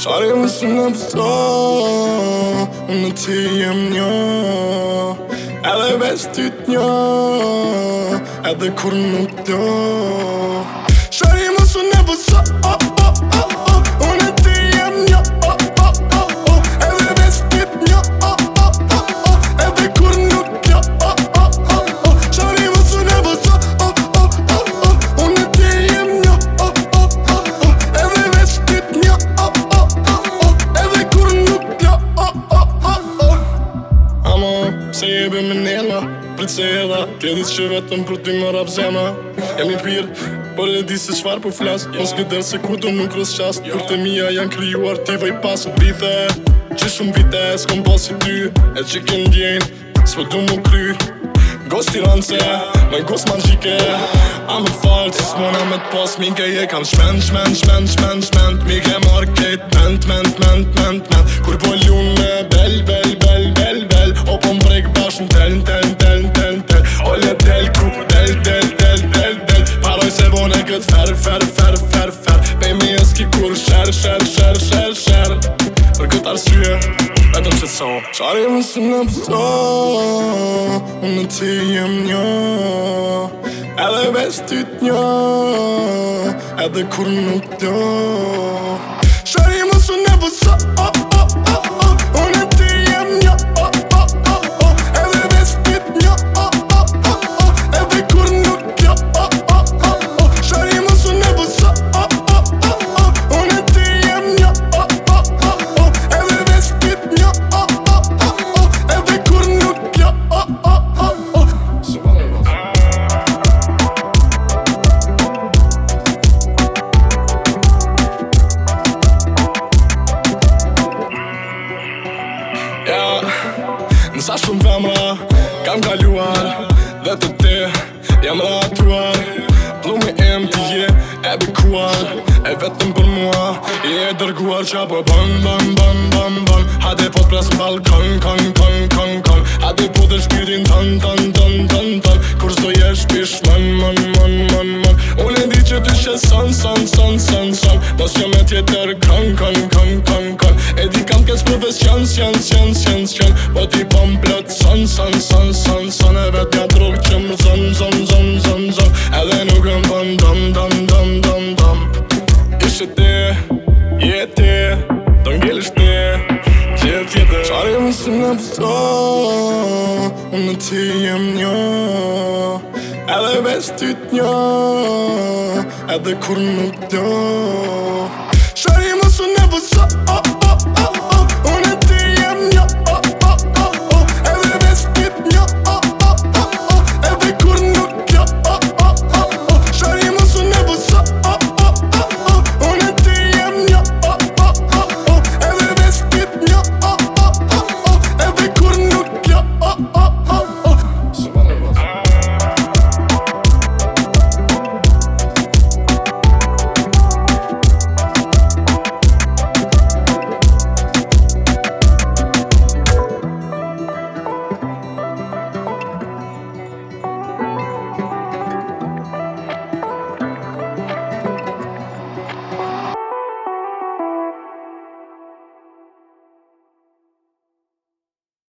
Qare më së në pëto Në ti jem një Edhe veç ty të një Edhe kur nuk të Pse je be me nela, princela Kedis që vetëm për ty më rap zema Jam i pyr, por e di se qfar për po flas Mos këtë dërë se ku të nuk rës qas Për të mija janë kryuar ti vaj pas Vite, që shumë vite, s'kom pas i ty E që kënë djenë, s'po du më kry Gos tiranëse, me gos manjike A falë, që s'mona me t'pas Minke je kanë shmend, shmend, shmend, shmend, shmend Mi market, ment, ment, ment, ment, ment Kur po lune, bel, bel, bel kom brek bash në tel, në tel, në tel, në del ku, del, del, del, del, del Paroj se bone këtë fer, fer, fer, fer, fer Pej me e s'ki kur shër, shër, shër, shër, shër Për këtë arsye, vetëm që të so Qari më së në pëso, unë të ti jem një Edhe veç ty të një, edhe kur nuk të Shari më së femra Kam galuar Dhe të te Jam ratuar Plumi em të je E bikuar E vetëm për mua E e dërguar qa po bën bën bën bën bën Hade po të pres balkon Kong, kon kon kon kon son son son Mos jo me tjetër kan kan kan kan kan E di kam kes përves qan qan qan qan qan Po ti pom plët son son son son son E vet nga druk që më zon zon zon zon zon Edhe nuk rëm pon dom dom dom dom dom Ishtë ti, je ti, do ngele shti Qare më së më pëtë, unë të jem një Edhe veç ty t'njo Edhe kur nuk t'njo Shari më su në vëzë oh, oh,